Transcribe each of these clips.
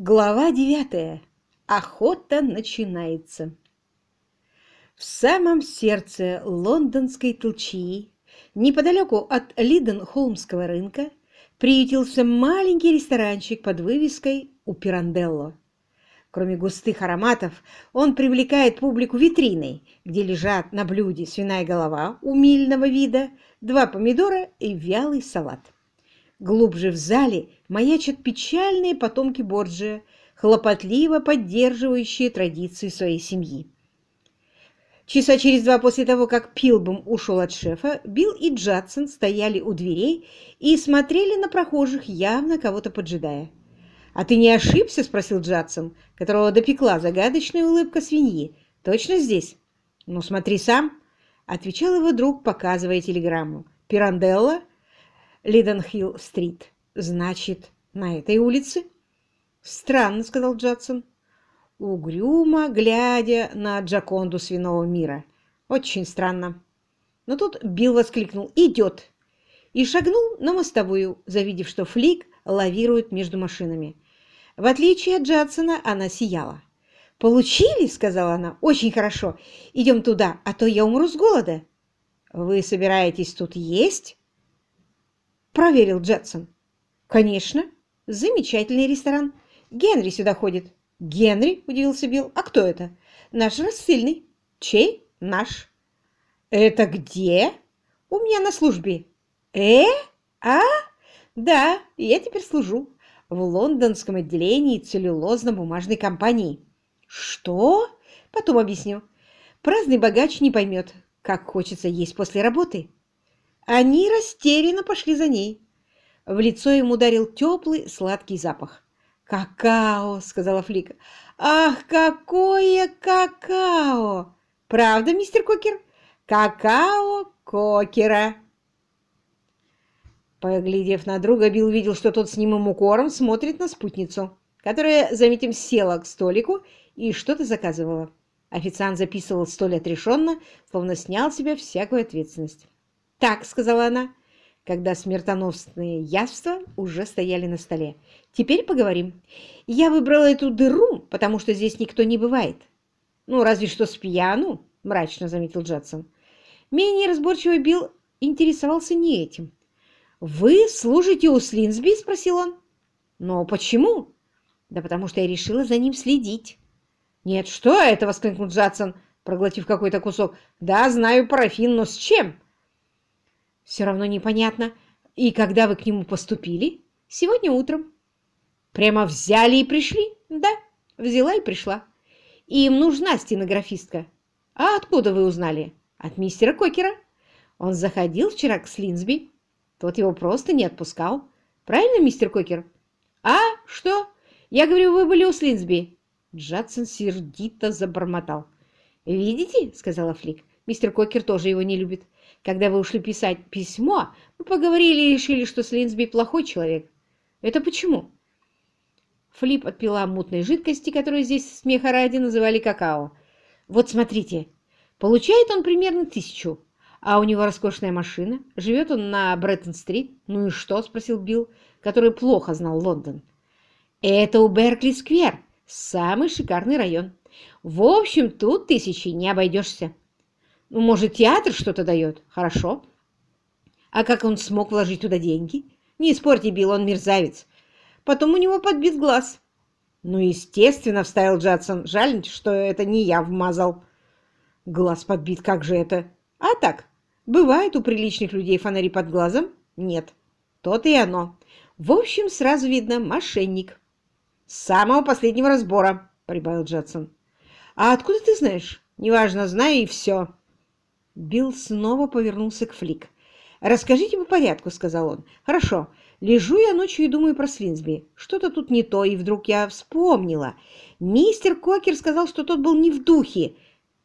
Глава девятая. Охота начинается. В самом сердце лондонской толчии, неподалеку от Лиден-Холмского рынка, приютился маленький ресторанчик под вывеской «У Пиранделло». Кроме густых ароматов, он привлекает публику витриной, где лежат на блюде свиная голова умильного вида, два помидора и вялый салат. Глубже в зале маячат печальные потомки Борджия, хлопотливо поддерживающие традиции своей семьи. Часа через два после того, как Пилбом ушел от шефа, Билл и Джадсон стояли у дверей и смотрели на прохожих, явно кого-то поджидая. «А ты не ошибся?» — спросил Джадсон, которого допекла загадочная улыбка свиньи. «Точно здесь?» «Ну, смотри сам», — отвечал его друг, показывая телеграмму. «Пиранделла? Лиденхилл-стрит. Значит, на этой улице?» «Странно», — сказал Джадсон, угрюмо глядя на Джаконду свиного мира. «Очень странно». Но тут Билл воскликнул «Идет!» и шагнул на мостовую, завидев, что Флик лавирует между машинами. В отличие от Джадсона, она сияла. «Получили?» — сказала она. «Очень хорошо. Идем туда, а то я умру с голода». «Вы собираетесь тут есть?» — проверил Джадсон. «Конечно. Замечательный ресторан. Генри сюда ходит». «Генри?» — удивился Билл. «А кто это?» «Наш рассыльный». «Чей?» «Наш». «Это где?» «У меня на службе». «Э? А? Да, я теперь служу в лондонском отделении целлюлозно-бумажной компании. Что? Потом объясню. Праздный богач не поймет, как хочется есть после работы. Они растерянно пошли за ней. В лицо ему ударил теплый сладкий запах. «Какао!» — сказала Флика. «Ах, какое какао! Правда, мистер Кокер? Какао Кокера!» Поглядев на друга, Билл видел, что тот с немым укором смотрит на спутницу, которая, заметим, села к столику и что-то заказывала. Официант записывал столь отрешенно, словно снял с себя всякую ответственность. «Так», — сказала она, когда смертоносные яства уже стояли на столе. «Теперь поговорим. Я выбрала эту дыру, потому что здесь никто не бывает». «Ну, разве что с пьяну», — мрачно заметил Джадсон. Менее разборчивый Билл интересовался не этим. «Вы служите у Слинсби?» — спросил он. «Но почему?» «Да потому что я решила за ним следить». «Нет, что это?» — воскликнул Джадсон, проглотив какой-то кусок. «Да, знаю парафин, но с чем?» «Все равно непонятно. И когда вы к нему поступили?» «Сегодня утром». «Прямо взяли и пришли?» «Да, взяла и пришла. Им нужна стенографистка». «А откуда вы узнали?» «От мистера Кокера. Он заходил вчера к Слинсби». Тот его просто не отпускал. Правильно, мистер Кокер? А, что? Я говорю, вы были у Слинсби. Джадсон сердито забормотал. «Видите?» — сказала Флик. «Мистер Кокер тоже его не любит. Когда вы ушли писать письмо, мы поговорили и решили, что Слинсби плохой человек. Это почему?» Флип отпила мутной жидкости, которую здесь смеха ради называли какао. «Вот смотрите, получает он примерно тысячу, а у него роскошная машина. Живет он на Бреттон-стрит. Ну и что? Спросил Билл, который плохо знал Лондон. Это у Беркли-сквер. Самый шикарный район. В общем, тут тысячи не обойдешься. Ну, может, театр что-то дает? Хорошо. А как он смог вложить туда деньги? Не спорьте, Билл, он мерзавец. Потом у него подбит глаз. Ну, естественно, вставил Джадсон. Жаль, что это не я вмазал. Глаз подбит, как же это? А так, бывает у приличных людей фонари под глазом? Нет. То-то и оно. В общем, сразу видно мошенник. С самого последнего разбора, прибавил Джадсон. А откуда ты знаешь? Неважно, знаю и все. Билл снова повернулся к Флик. «Расскажите по порядку», — сказал он. «Хорошо. Лежу я ночью и думаю про Слинсби. Что-то тут не то, и вдруг я вспомнила. Мистер Кокер сказал, что тот был не в духе,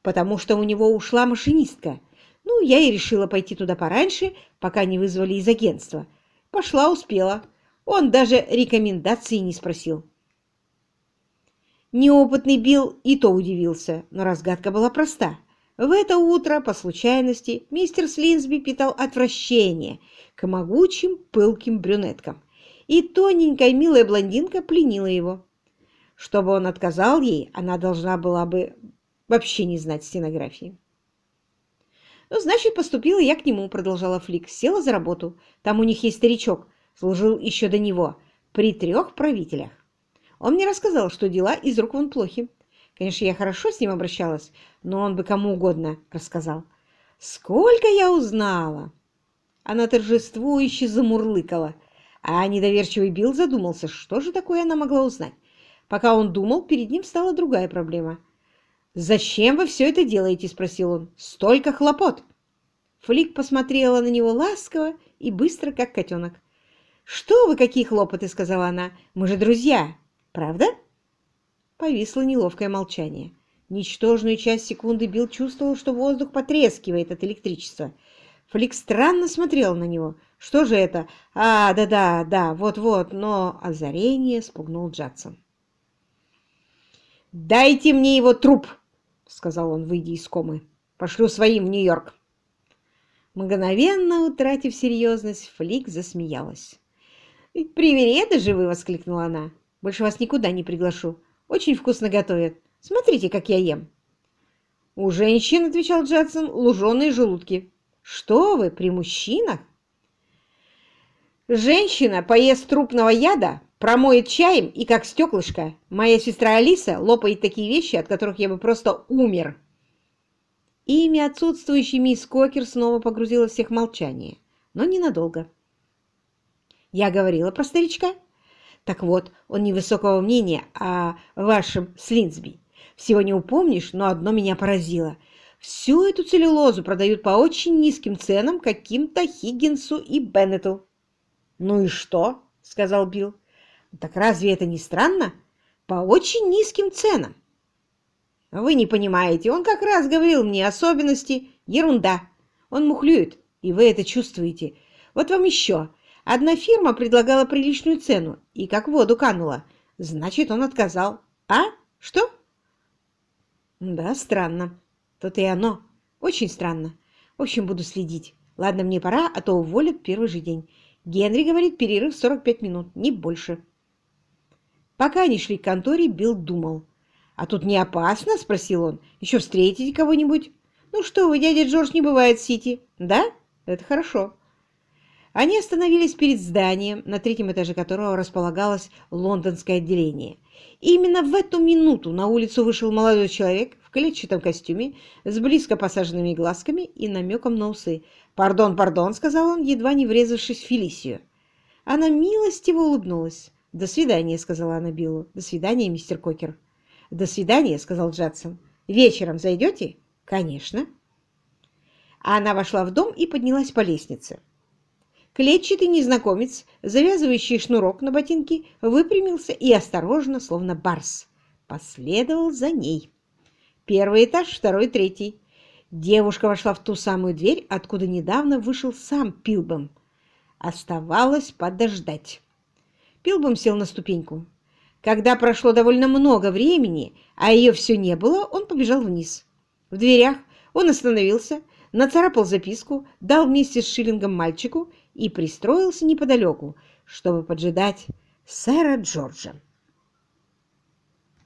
потому что у него ушла машинистка. Ну, я и решила пойти туда пораньше, пока не вызвали из агентства. Пошла, успела. Он даже рекомендации не спросил. Неопытный Билл и то удивился, но разгадка была проста. В это утро, по случайности, мистер Слинсби питал отвращение к могучим пылким брюнеткам, и тоненькая милая блондинка пленила его. Чтобы он отказал ей, она должна была бы вообще не знать стенографии. «Ну, значит, поступила я к нему», — продолжала Флик. «Села за работу. Там у них есть старичок. Служил еще до него. При трех правителях. Он мне рассказал, что дела из рук вон плохи. Конечно, я хорошо с ним обращалась, но он бы кому угодно рассказал. Сколько я узнала!» Она торжествующе замурлыкала, а недоверчивый Билл задумался, что же такое она могла узнать. Пока он думал, перед ним стала другая проблема. «Зачем вы все это делаете?» – спросил он. «Столько хлопот!» Флик посмотрела на него ласково и быстро, как котенок. «Что вы, какие хлопоты!» – сказала она. «Мы же друзья, правда?» Повисло неловкое молчание. Ничтожную часть секунды Билл чувствовал, что воздух потрескивает от электричества. Флик странно смотрел на него. Что же это? А, да-да, да, вот-вот, но озарение спугнул Джадсон. «Дайте мне его труп!» — сказал он, выйдя из комы. «Пошлю своим в Нью-Йорк». Мгновенно утратив серьезность, Флик засмеялась. «Привереды же вы!» — воскликнула она. «Больше вас никуда не приглашу. Очень вкусно готовят. Смотрите, как я ем». «У женщин, — отвечал Джадсон, — луженые желудки». «Что вы, при мужчинах?» «Женщина поест трупного яда, промоет чаем и как стеклышко. Моя сестра Алиса лопает такие вещи, от которых я бы просто умер». Имя отсутствующей мисс Кокер снова погрузило всех в молчание, но ненадолго. «Я говорила про старичка?» «Так вот, он невысокого мнения о вашем Слинсби. Всего не упомнишь, но одно меня поразило. Всю эту целлюлозу продают по очень низким ценам каким-то Хиггинсу и Беннету». «Ну и что?» — сказал Билл. «Так разве это не странно? По очень низким ценам». «Вы не понимаете, он как раз говорил мне особенности. Ерунда. Он мухлюет, и вы это чувствуете. Вот вам еще. Одна фирма предлагала приличную цену, и как в воду канула. Значит, он отказал. А? Что?» «Да, странно. То-то и оно. Очень странно. В общем, буду следить. Ладно, мне пора, а то уволят первый же день. Генри говорит, перерыв 45 минут, не больше. Пока они шли к конторе, Билл думал. «А тут не опасно?» — спросил он. «Еще встретите кого-нибудь?» «Ну что вы, дядя Джордж не бывает в Сити». «Да? Это хорошо». Они остановились перед зданием, на третьем этаже которого располагалось лондонское отделение. И именно в эту минуту на улицу вышел молодой человек в клетчатом костюме с близко посаженными глазками и намеком на усы. «Пардон, пардон», — сказал он, едва не врезавшись в Фелисию. Она милостиво улыбнулась. «До свидания», — сказала она Биллу. «До свидания, мистер Кокер». «До свидания», — сказал Джадсон. «Вечером зайдете?» «Конечно». Она вошла в дом и поднялась по лестнице. Клетчатый незнакомец, завязывающий шнурок на ботинке, выпрямился и осторожно, словно барс, последовал за ней. Первый этаж, второй, третий. Девушка вошла в ту самую дверь, откуда недавно вышел сам Пилбом. Оставалось подождать. Пилбом сел на ступеньку. Когда прошло довольно много времени, а ее все не было, он побежал вниз. В дверях он остановился, нацарапал записку, дал вместе с шиллингом мальчику и пристроился неподалеку, чтобы поджидать сэра Джорджа.